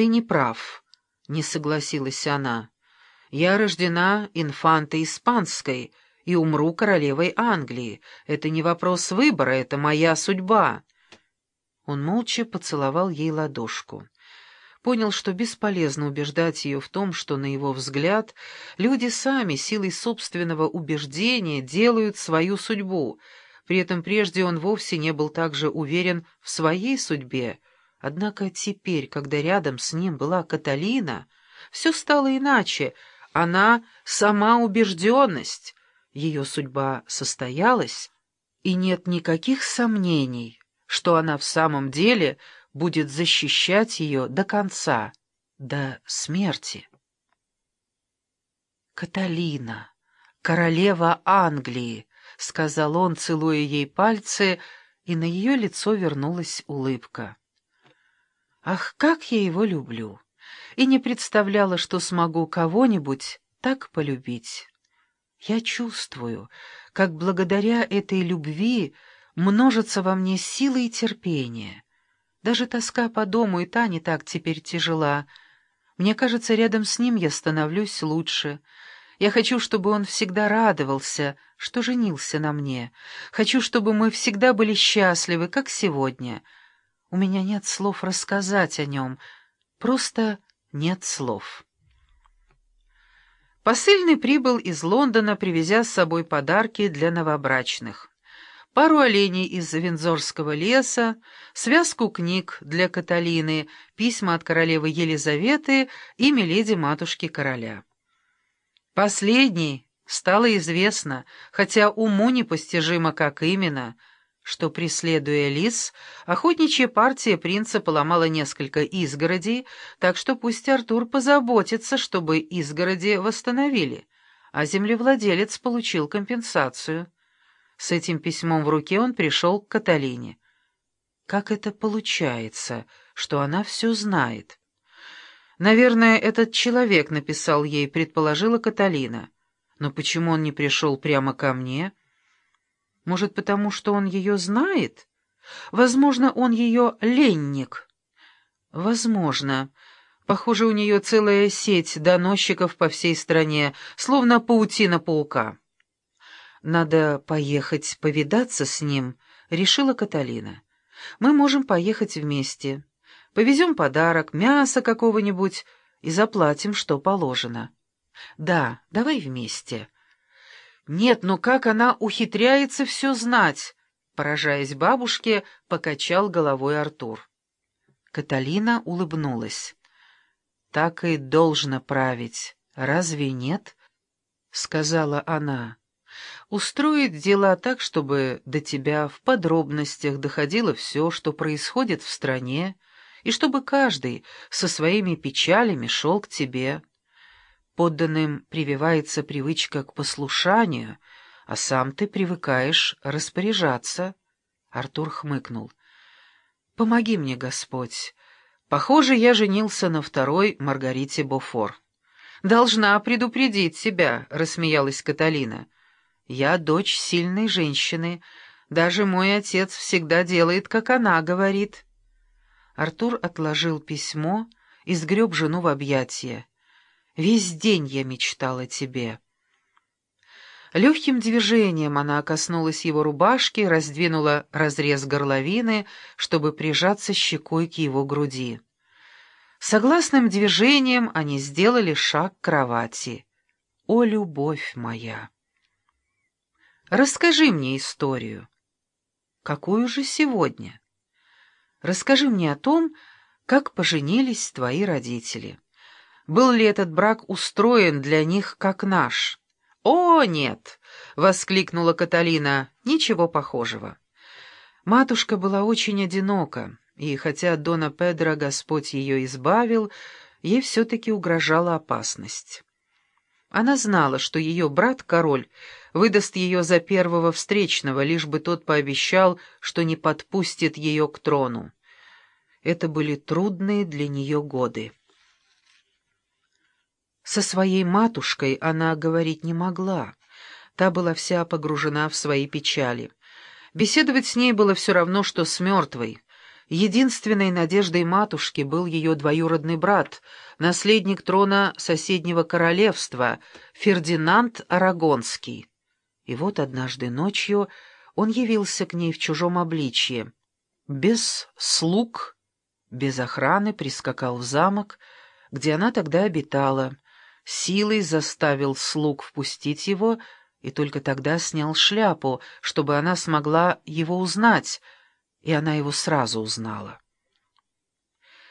«Ты не прав», — не согласилась она. «Я рождена инфантой испанской и умру королевой Англии. Это не вопрос выбора, это моя судьба». Он молча поцеловал ей ладошку. Понял, что бесполезно убеждать ее в том, что, на его взгляд, люди сами, силой собственного убеждения, делают свою судьбу. При этом прежде он вовсе не был также уверен в своей судьбе, Однако теперь, когда рядом с ним была Каталина, все стало иначе. Она — сама убежденность. Ее судьба состоялась, и нет никаких сомнений, что она в самом деле будет защищать ее до конца, до смерти. «Каталина, королева Англии», — сказал он, целуя ей пальцы, и на ее лицо вернулась улыбка. Ах, как я его люблю! И не представляла, что смогу кого-нибудь так полюбить. Я чувствую, как благодаря этой любви множится во мне сила и терпение. Даже тоска по дому и та не так теперь тяжела. Мне кажется, рядом с ним я становлюсь лучше. Я хочу, чтобы он всегда радовался, что женился на мне. Хочу, чтобы мы всегда были счастливы, как сегодня — у меня нет слов рассказать о нем, просто нет слов. Посыльный прибыл из Лондона, привезя с собой подарки для новобрачных. Пару оленей из Виндзорского леса, связку книг для Каталины, письма от королевы Елизаветы и миледи-матушки короля. Последний стало известно, хотя уму непостижимо, как именно — что, преследуя лис, охотничья партия принца поломала несколько изгородей, так что пусть Артур позаботится, чтобы изгороди восстановили, а землевладелец получил компенсацию. С этим письмом в руке он пришел к Каталине. Как это получается, что она все знает? Наверное, этот человек написал ей, предположила Каталина. Но почему он не пришел прямо ко мне?» Может, потому что он ее знает? Возможно, он ее ленник. Возможно. Похоже, у нее целая сеть доносчиков по всей стране, словно паутина паука. «Надо поехать повидаться с ним», — решила Каталина. «Мы можем поехать вместе. Повезем подарок, мясо какого-нибудь и заплатим, что положено». «Да, давай вместе». «Нет, но как она ухитряется все знать?» Поражаясь бабушке, покачал головой Артур. Каталина улыбнулась. «Так и должно править, разве нет?» — сказала она. «Устроить дела так, чтобы до тебя в подробностях доходило все, что происходит в стране, и чтобы каждый со своими печалями шел к тебе». Подданным прививается привычка к послушанию, а сам ты привыкаешь распоряжаться. Артур хмыкнул. «Помоги мне, Господь. Похоже, я женился на второй Маргарите Бофор». «Должна предупредить тебя», — рассмеялась Каталина. «Я дочь сильной женщины. Даже мой отец всегда делает, как она говорит». Артур отложил письмо и сгреб жену в объятия. Весь день я мечтала о тебе». Легким движением она коснулась его рубашки, раздвинула разрез горловины, чтобы прижаться щекой к его груди. Согласным движением они сделали шаг к кровати. «О, любовь моя!» «Расскажи мне историю». «Какую же сегодня?» «Расскажи мне о том, как поженились твои родители». Был ли этот брак устроен для них, как наш? «О, нет!» — воскликнула Каталина. «Ничего похожего». Матушка была очень одинока, и хотя Дона Педро Господь ее избавил, ей все-таки угрожала опасность. Она знала, что ее брат-король выдаст ее за первого встречного, лишь бы тот пообещал, что не подпустит ее к трону. Это были трудные для нее годы. Со своей матушкой она говорить не могла. Та была вся погружена в свои печали. Беседовать с ней было все равно, что с мертвой. Единственной надеждой матушки был ее двоюродный брат, наследник трона соседнего королевства, Фердинанд Арагонский. И вот однажды ночью он явился к ней в чужом обличье. Без слуг, без охраны прискакал в замок, где она тогда обитала, силой заставил слуг впустить его и только тогда снял шляпу, чтобы она смогла его узнать — и она его сразу узнала.